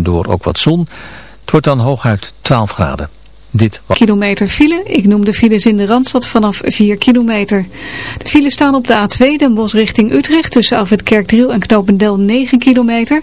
Door ook wat zon. Het wordt dan hooguit 12 graden. Dit was... Kilometer file. Ik noem de files in de Randstad vanaf 4 kilometer. De files staan op de A2 Den Bosch richting Utrecht tussen af het Kerkdriel en Knopendel 9 kilometer.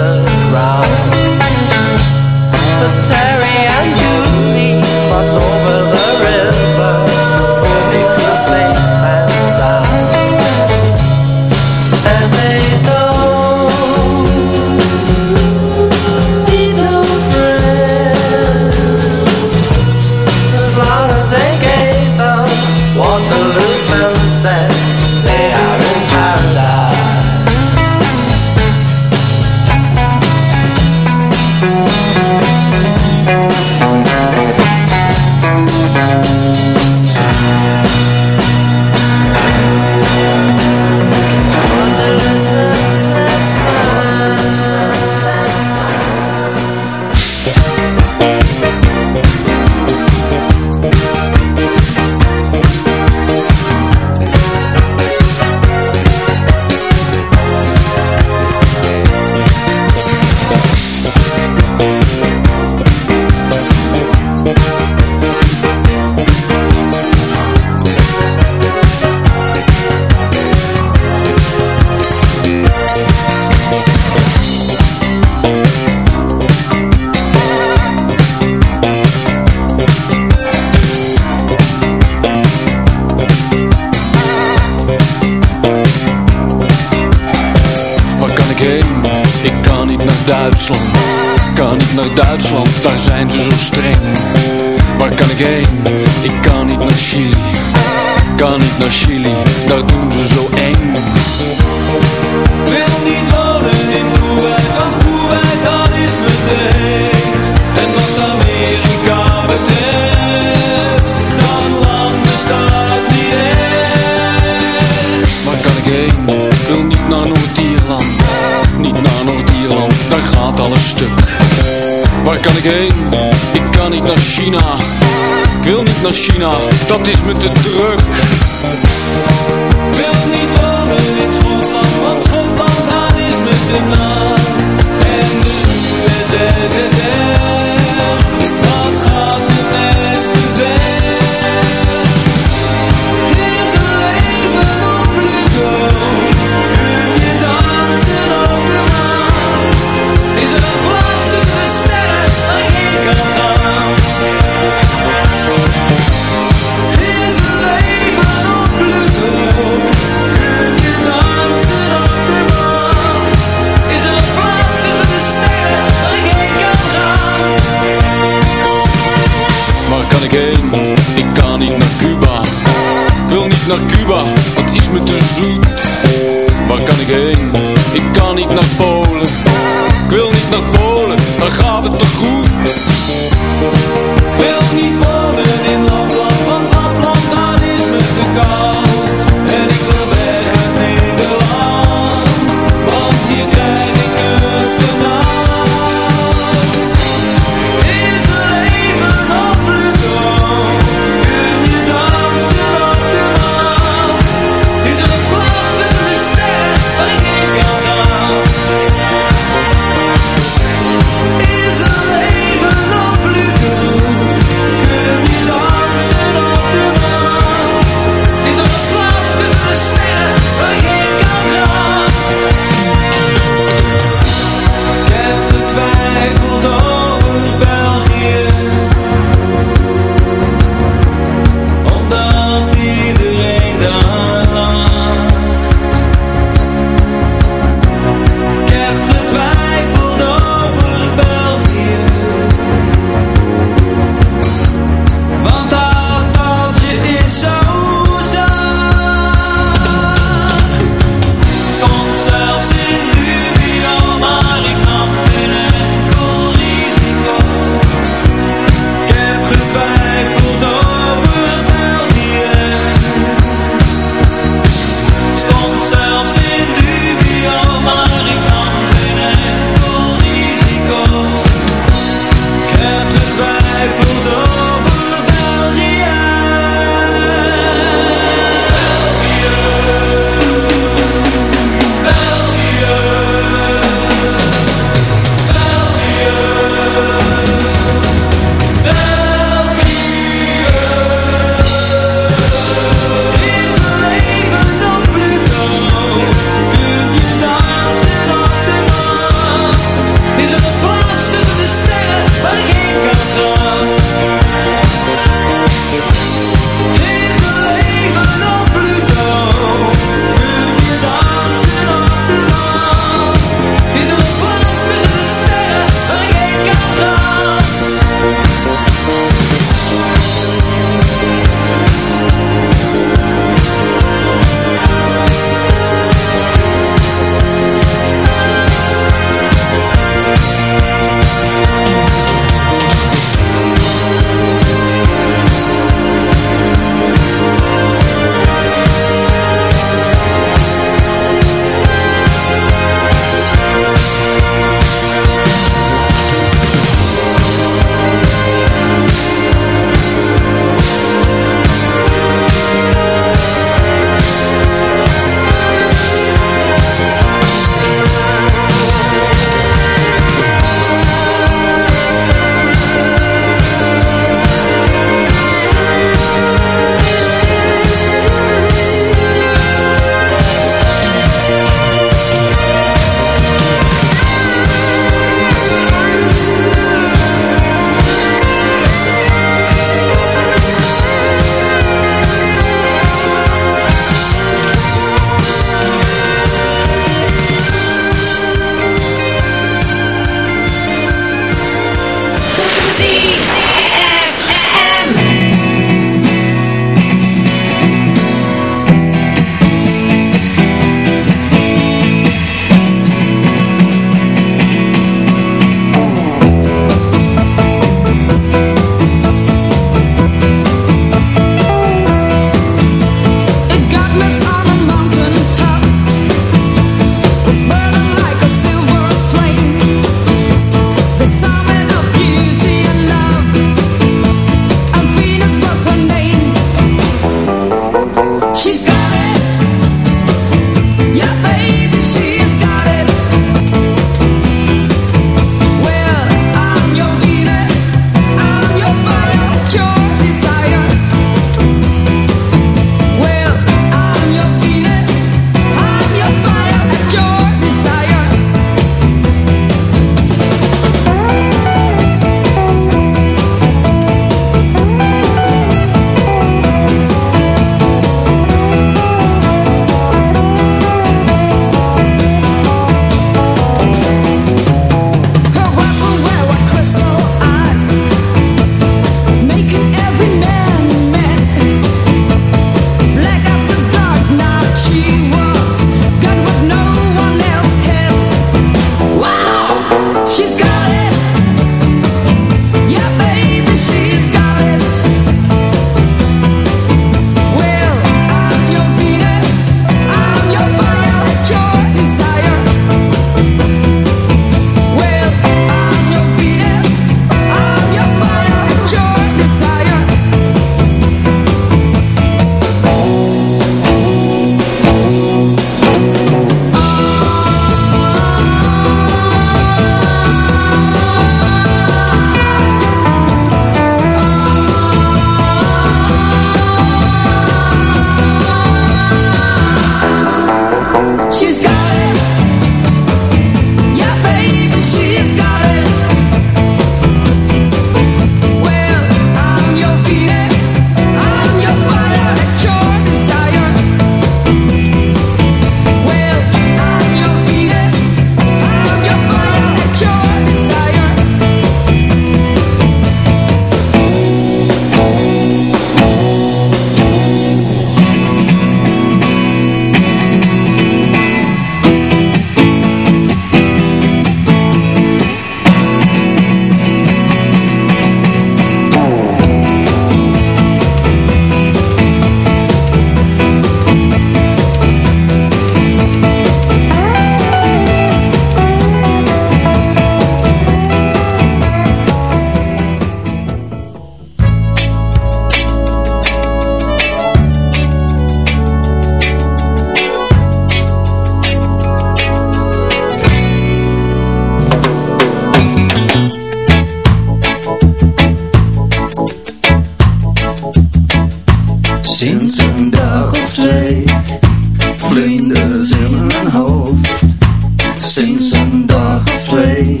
Dag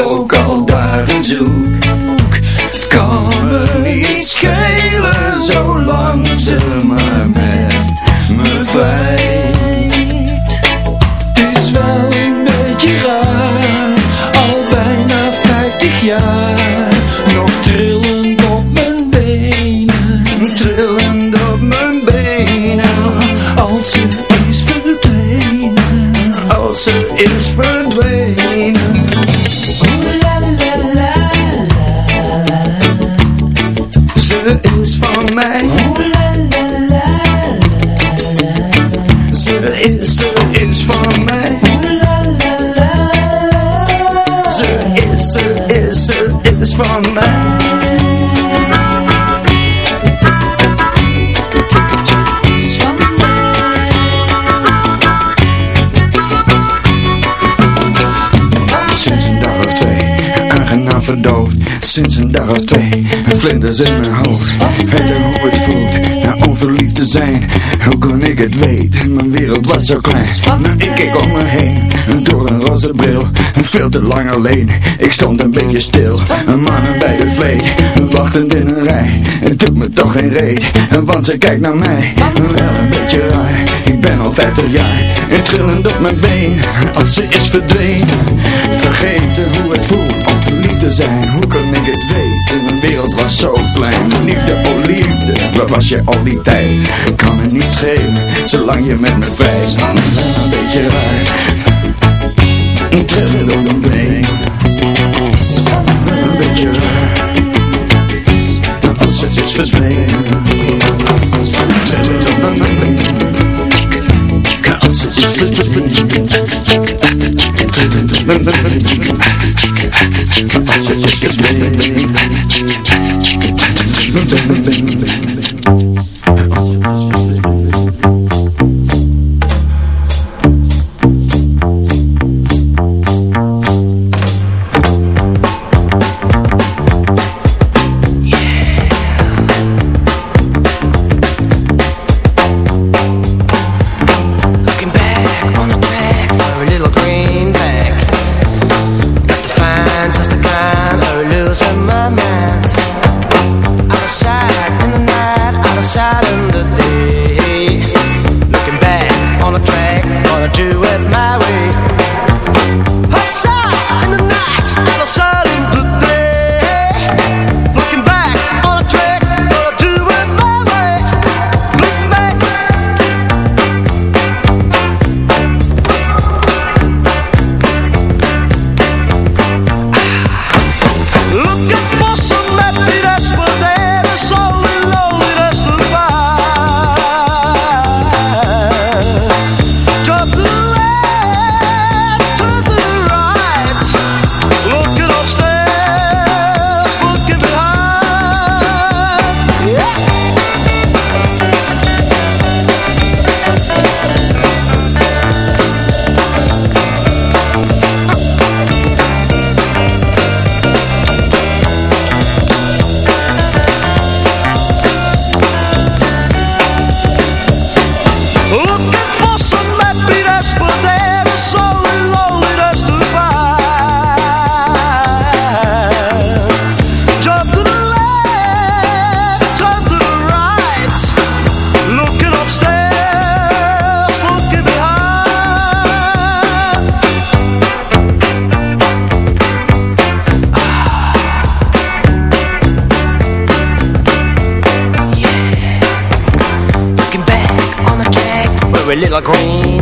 ook al dagen zoek twee, vlinders in mijn hoofd. Weten hoe het voelt, na onverliefd te zijn. Hoe kon ik het weten, mijn wereld was zo klein. Nou ik keek om me heen, door een roze bril. Veel te lang alleen, ik stond een beetje stil. Mannen bij de vleet, wachtend in een rij. Het doet me toch geen reet, want ze kijkt naar mij. Wel een beetje raar, ik ben al 50 jaar. En trillend op mijn been, als ze is verdwenen. Vergeten hoe het voelt om verliefd te zijn Hoe kon ik het weten, wereld was zo klein. Liefde, oh liefde, waar was je al die tijd? Kan me niet schelen, zolang je met me vrij een beetje raar. Trillend op mijn been. Een beetje raar. Als ze is verdwenen Trillend op mijn been. Als ze is verdwenen mijn been a little greenback.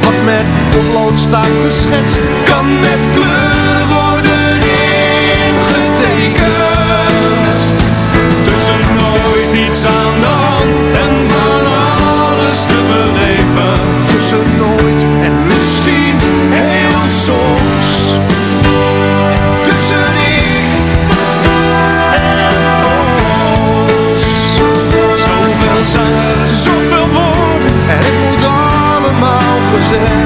Wat met potlood staat geschetst, kan met kleur worden ingetekend. Tussen nooit iets aan de hand en van alles te beleven Tussen nooit en misschien heel soms. Moet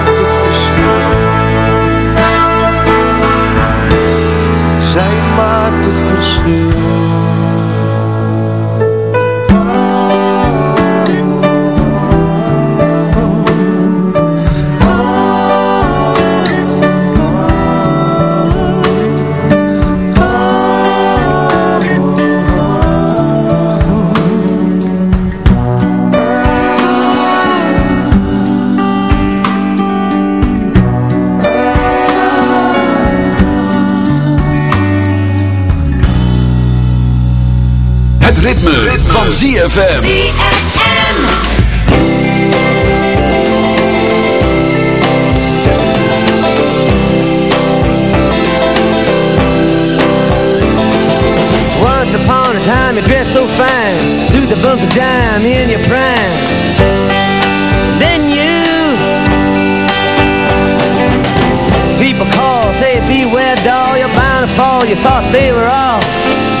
maakt verschil ritme, van ZFM. Once upon a time you dressed so fine. Threw the bumps of dime in your prime. Then you People call, say beware doll You're bound to fall, you thought they were all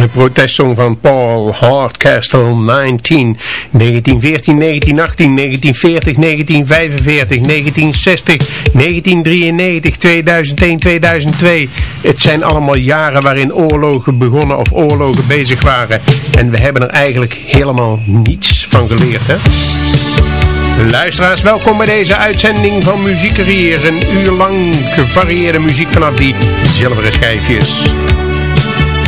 De protestsong van Paul Hardcastle 19, 1914, 1918, 1940, 1945, 1960, 1993, 2001, 2002. Het zijn allemaal jaren waarin oorlogen begonnen of oorlogen bezig waren. En we hebben er eigenlijk helemaal niets van geleerd, hè? Luisteraars, welkom bij deze uitzending van Muziekcarrière. Een uur lang gevarieerde muziek vanaf die zilveren schijfjes.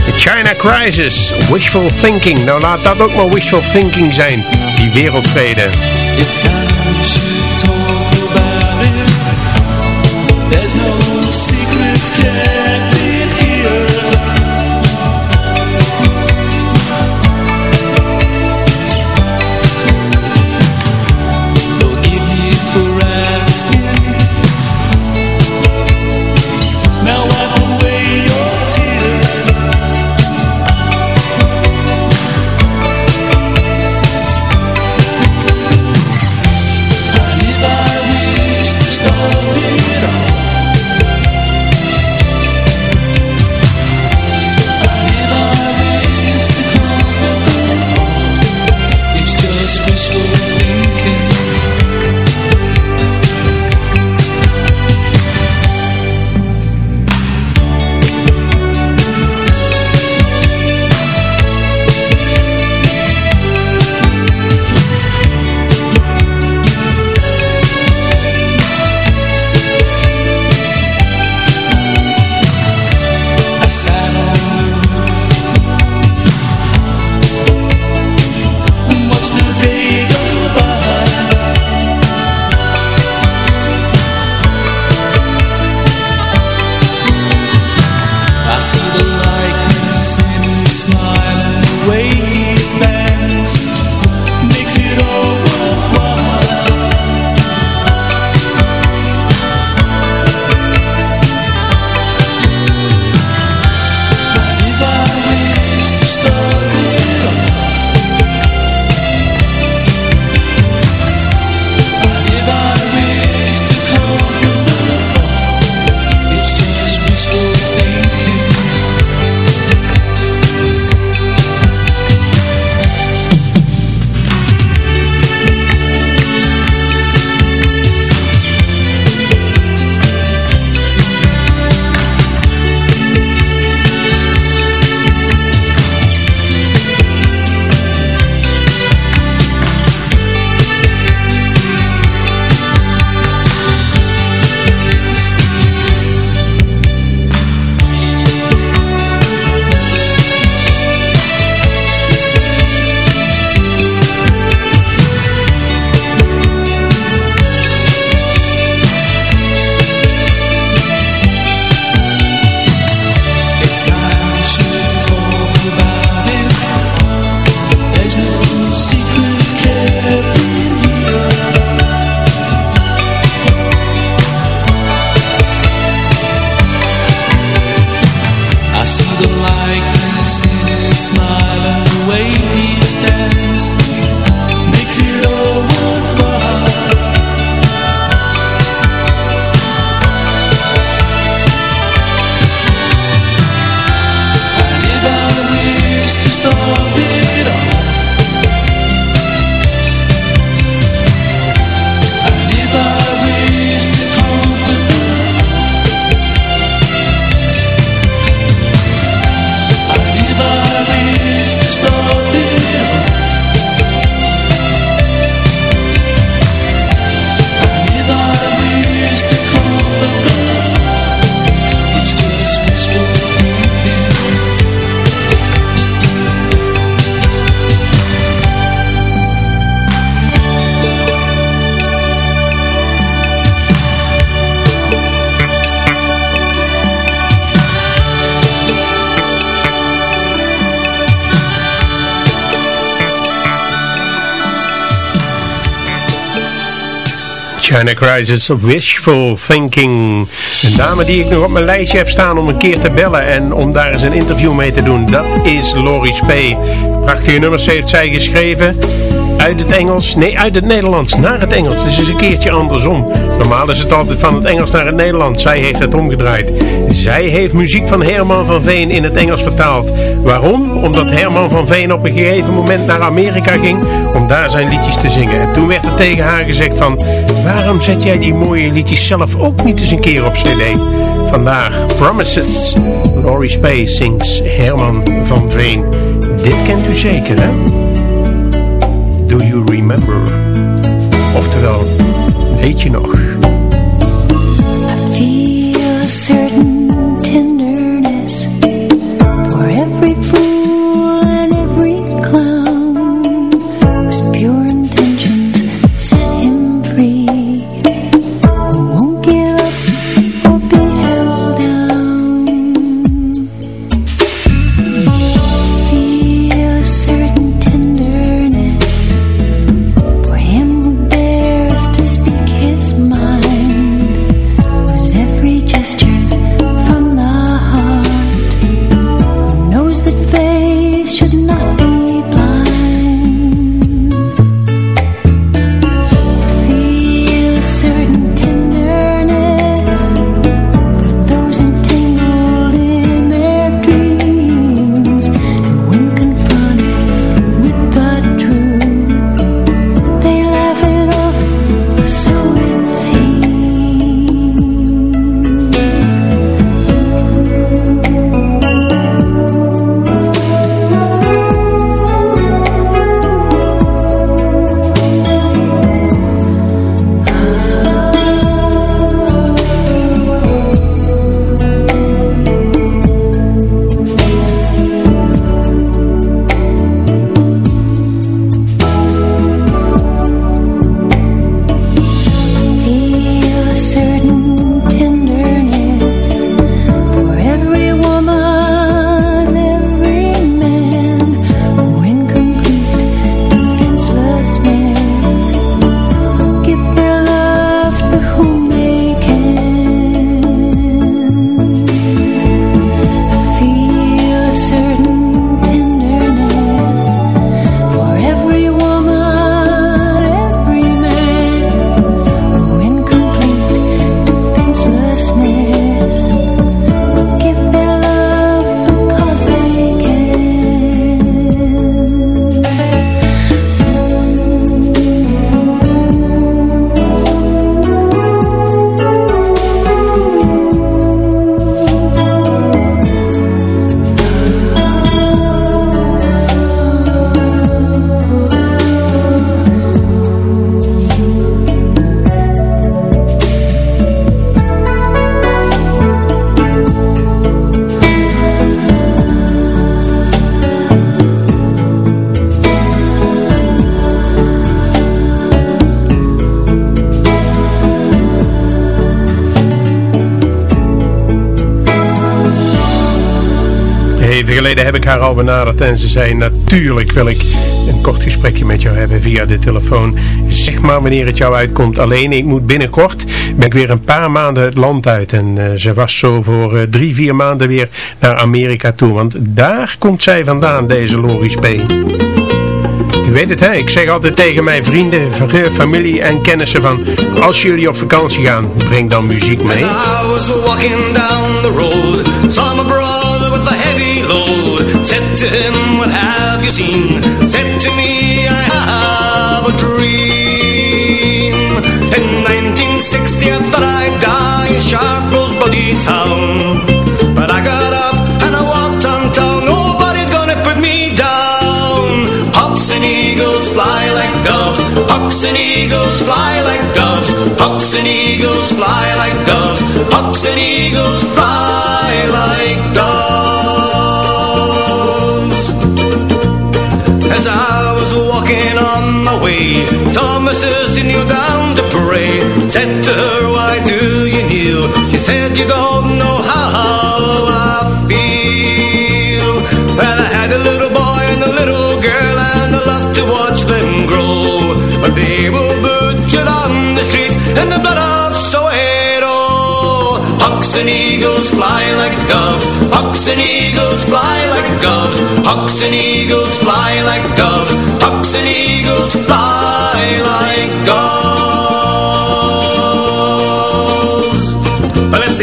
The China Crisis, wishful thinking. Nou laat dat ook maar wishful thinking zijn, die wereldvrede. China Crisis of Wishful Thinking. Een dame die ik nog op mijn lijstje heb staan om een keer te bellen en om daar eens een interview mee te doen. Dat is Lori Spee. Prachtige nummers heeft zij geschreven. Uit het Engels, nee uit het Nederlands naar het Engels. Het is een keertje andersom. Normaal is het altijd van het Engels naar het Nederlands. Zij heeft het omgedraaid. Zij heeft muziek van Herman van Veen in het Engels vertaald. Waarom? Omdat Herman van Veen op een gegeven moment naar Amerika ging om daar zijn liedjes te zingen. En toen werd er tegen haar gezegd van, waarom zet jij die mooie liedjes zelf ook niet eens een keer op cd? Vandaag Promises. Laurie Spee sings Herman van Veen. Dit kent u zeker, hè? Do you remember? Oftewel, weet je nog? Even geleden heb ik haar al benaderd en ze zei natuurlijk wil ik een kort gesprekje met jou hebben via de telefoon. Zeg maar wanneer het jou uitkomt. Alleen ik moet binnenkort, ben ik weer een paar maanden het land uit. En eh, ze was zo voor eh, drie, vier maanden weer naar Amerika toe. Want daar komt zij vandaan, deze Lori Spee. U weet het hè, ik zeg altijd tegen mijn vrienden, familie en kennissen van... Als jullie op vakantie gaan, breng dan muziek mee. To What have you seen? Said to me, I have a dream. In 1960, I thought I'd die in Sharpeville's bloody town. But I got up and I walked on town. Nobody's gonna put me down. Hawks and eagles fly like doves. Hawks and eagles fly like doves. Hawks and eagles fly like doves. Hawks and eagles Mrs. you kneel down to pray Said to her, why do you kneel? She said, you don't know how I feel. Well, I had a little boy and a little girl And I loved to watch them grow. But they were butchered on the street in the blood of Soweto. Hawks and eagles fly like doves. Hawks and eagles fly like doves. Hawks and eagles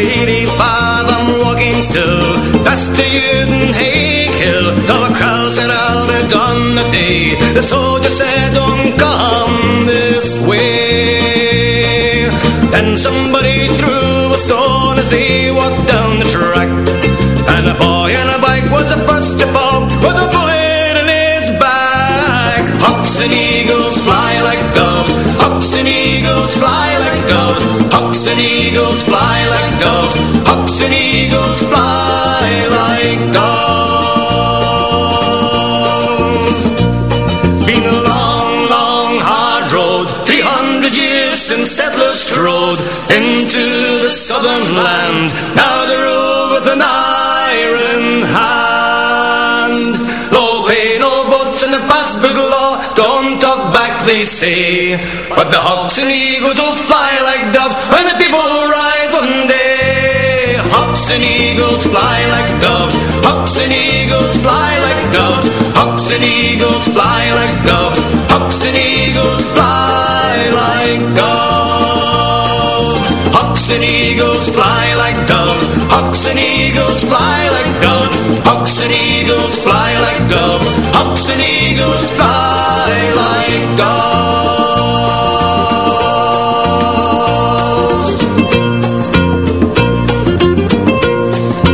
85, I'm walking still. Past the Judenhaig Hill. Till the crowd said out it on the day. The soldier said, don't come this way. Then somebody threw a stone as they the southern land. Now they rule with an iron hand. Low pay, no votes in the Passburg law. Don't talk back, they say. But the hawks and eagles will fly like doves when the people rise one day. Hawks and eagles fly like doves. Hawks and eagles fly like doves. Hawks and eagles fly like doves. Hawks and eagles Hawks and eagles fly like doves. Hawks and eagles fly like doves. Hawks and eagles fly like doves.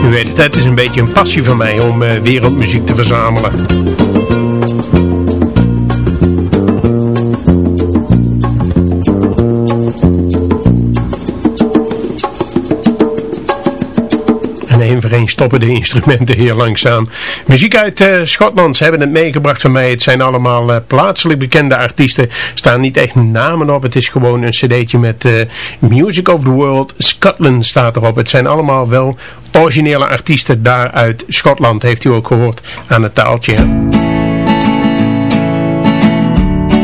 U weet het, het is een beetje een passie van mij om eh, wereldmuziek te verzamelen. Stoppen de instrumenten heel langzaam. Muziek uit eh, Schotland, ze hebben het meegebracht van mij. Het zijn allemaal eh, plaatselijk bekende artiesten. Staan niet echt namen op. Het is gewoon een cd'tje met eh, Music of the World. Scotland staat erop. Het zijn allemaal wel originele artiesten daar uit Schotland. Heeft u ook gehoord aan het taaltje.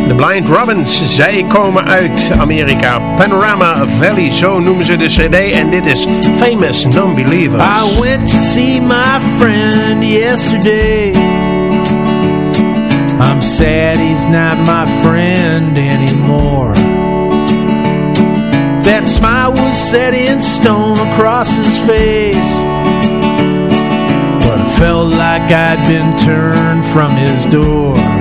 De Blind Robins, zij komen uit Amerika. Panorama Valley, zo noemen ze de cd. En dit is Famous Non-Believers. I went to see my friend yesterday. I'm sad he's not my friend anymore. That smile was set in stone across his face. But I felt like I'd been turned from his door.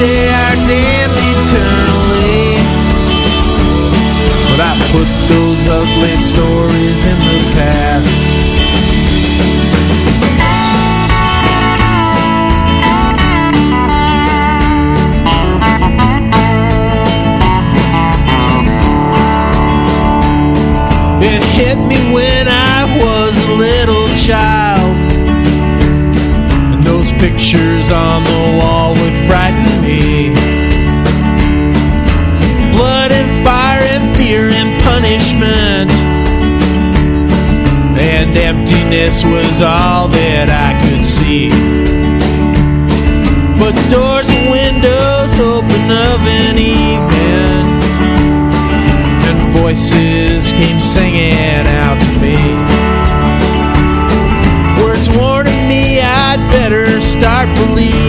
They are damned eternally, but I put those ugly stories emptiness was all that I could see. But doors and windows open of an evening and voices came singing out to me. Words warning me I'd better start believing,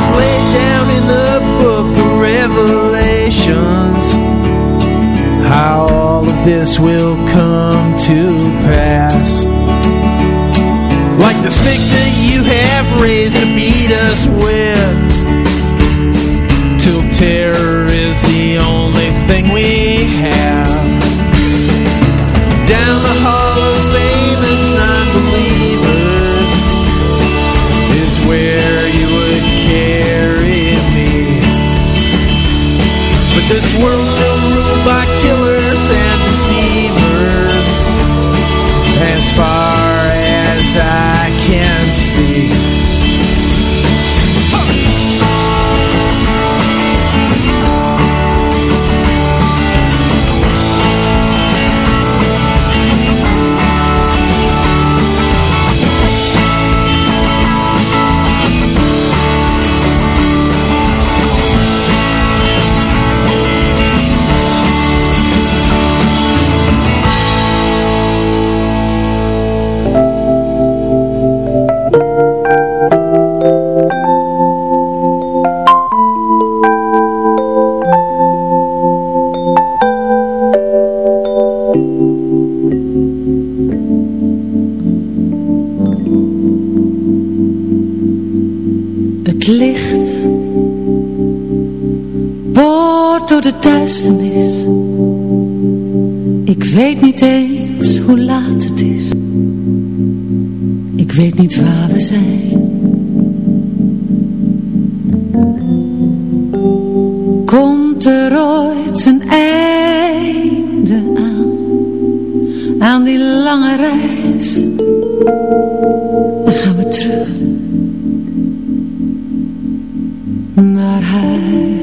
It's laid down in the book of Revelations how all of this will come to pass. Like the snake that you have raised to beat us with, world. Ik weet niet eens hoe laat het is. Ik weet niet waar we zijn. Komt er ooit een einde aan? Aan die lange reis. Dan gaan we terug naar huis.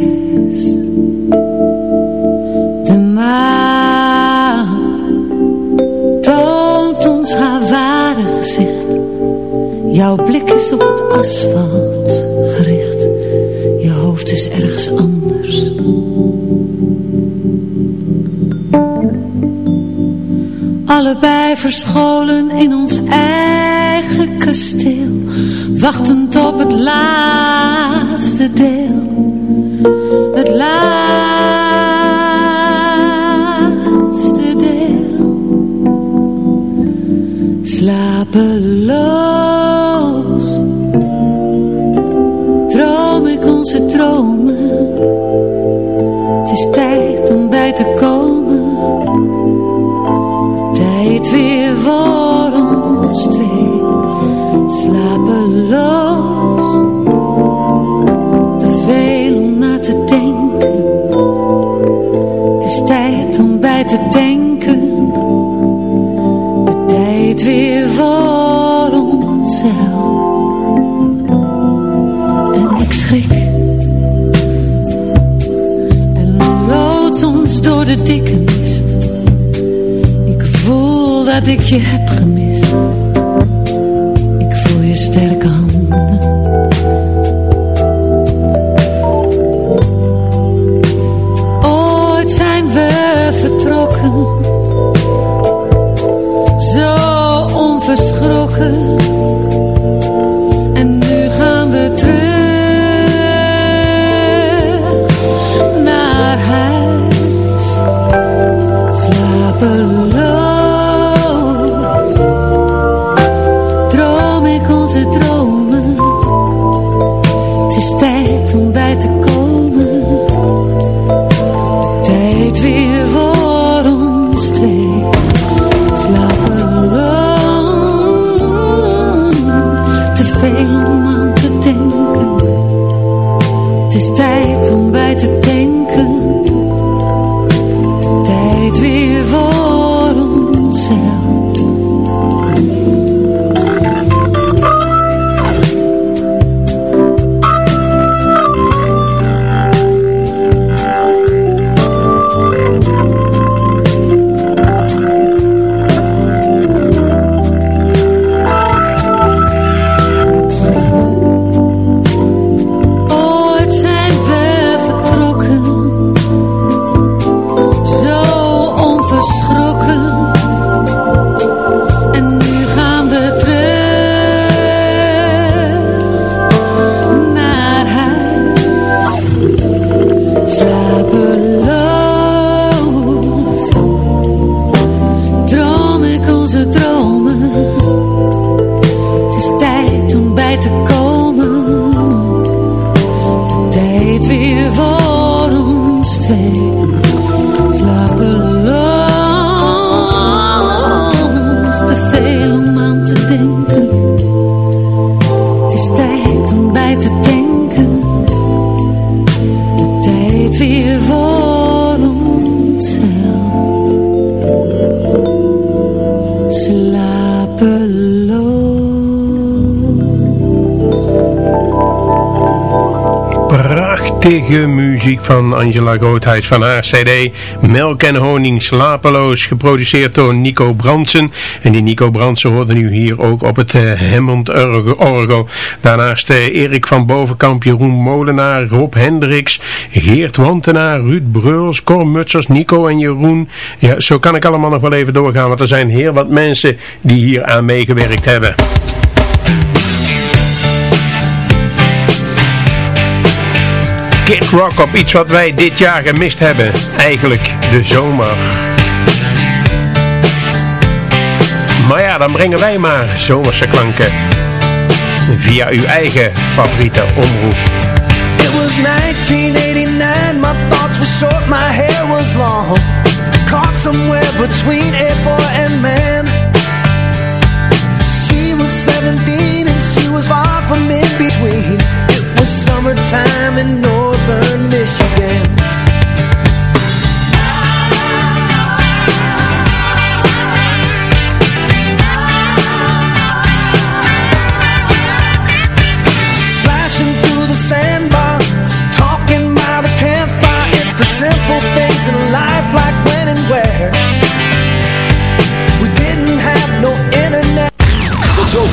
Op het asfalt gericht. Je hoofd is ergens anders. Allebei verscholen in ons eigen kasteel, wachtend op het laatste deel. Dat ik heb. Prachtige muziek van Angela Groothuis van haar cd Melk en Honing Slapeloos, geproduceerd door Nico Brandsen. En die Nico Brandsen hoorde nu hier ook op het uh, Hammond orgel. Daarnaast uh, Erik van Bovenkamp, Jeroen Molenaar, Rob Hendricks, Geert Wantenaar, Ruud Breuls, Cor Mutsers, Nico en Jeroen. Ja, zo kan ik allemaal nog wel even doorgaan, want er zijn heel wat mensen die hier aan meegewerkt hebben. Kid Rock op iets wat wij dit jaar gemist hebben. Eigenlijk de zomer. Maar ja, dan brengen wij maar zomerse klanken. Via uw eigen favoriete omroep. It was 1989, my thoughts were short, my hair was long. Caught somewhere between a boy and man. She was 17 and she was far from in between. It was summertime in northern Michigan. Splashing through the sandbar, talking by the campfire. It's the simple things in life,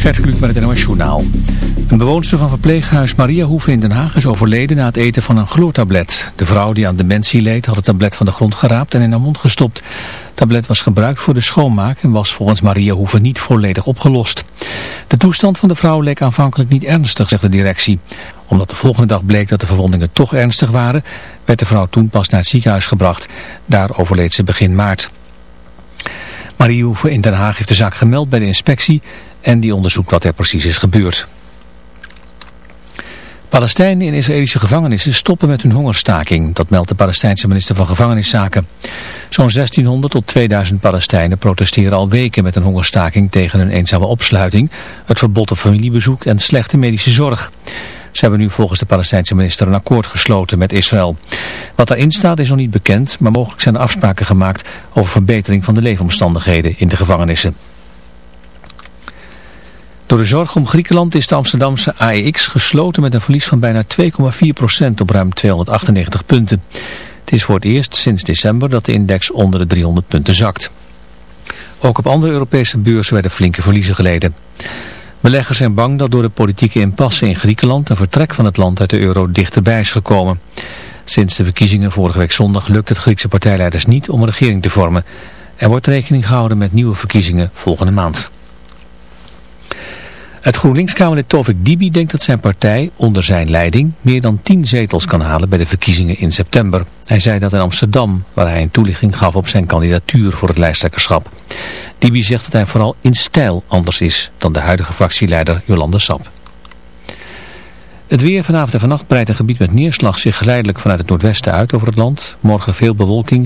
Gert Kluk met het NOS Journaal. Een bewoonster van verpleeghuis Mariahoeve in Den Haag is overleden na het eten van een chloortablet. De vrouw die aan dementie leed had het tablet van de grond geraapt en in haar mond gestopt. Het tablet was gebruikt voor de schoonmaak en was volgens Mariahoeve niet volledig opgelost. De toestand van de vrouw leek aanvankelijk niet ernstig, zegt de directie. Omdat de volgende dag bleek dat de verwondingen toch ernstig waren, werd de vrouw toen pas naar het ziekenhuis gebracht. Daar overleed ze begin maart. Mariahoeve in Den Haag heeft de zaak gemeld bij de inspectie en die onderzoekt wat er precies is gebeurd. Palestijnen in Israëlische gevangenissen stoppen met hun hongerstaking. Dat meldt de Palestijnse minister van Gevangeniszaken. Zo'n 1600 tot 2000 Palestijnen protesteren al weken met een hongerstaking tegen een eenzame opsluiting, het verbod op familiebezoek en slechte medische zorg. Ze hebben nu volgens de Palestijnse minister een akkoord gesloten met Israël. Wat daarin staat is nog niet bekend, maar mogelijk zijn er afspraken gemaakt over verbetering van de leefomstandigheden in de gevangenissen. Door de zorg om Griekenland is de Amsterdamse AEX gesloten met een verlies van bijna 2,4% op ruim 298 punten. Het is voor het eerst sinds december dat de index onder de 300 punten zakt. Ook op andere Europese beurzen werden flinke verliezen geleden. Beleggers zijn bang dat door de politieke impasse in Griekenland een vertrek van het land uit de euro dichterbij is gekomen. Sinds de verkiezingen vorige week zondag lukt het Griekse partijleiders niet om een regering te vormen. Er wordt rekening gehouden met nieuwe verkiezingen volgende maand. Het GroenLinks-Kamerlid Tovik Dibi denkt dat zijn partij onder zijn leiding meer dan 10 zetels kan halen bij de verkiezingen in september. Hij zei dat in Amsterdam, waar hij een toelichting gaf op zijn kandidatuur voor het lijsttrekkerschap. Dibi zegt dat hij vooral in stijl anders is dan de huidige fractieleider Jolande Sap. Het weer vanavond en vannacht breidt een gebied met neerslag zich geleidelijk vanuit het noordwesten uit over het land. Morgen veel bewolking.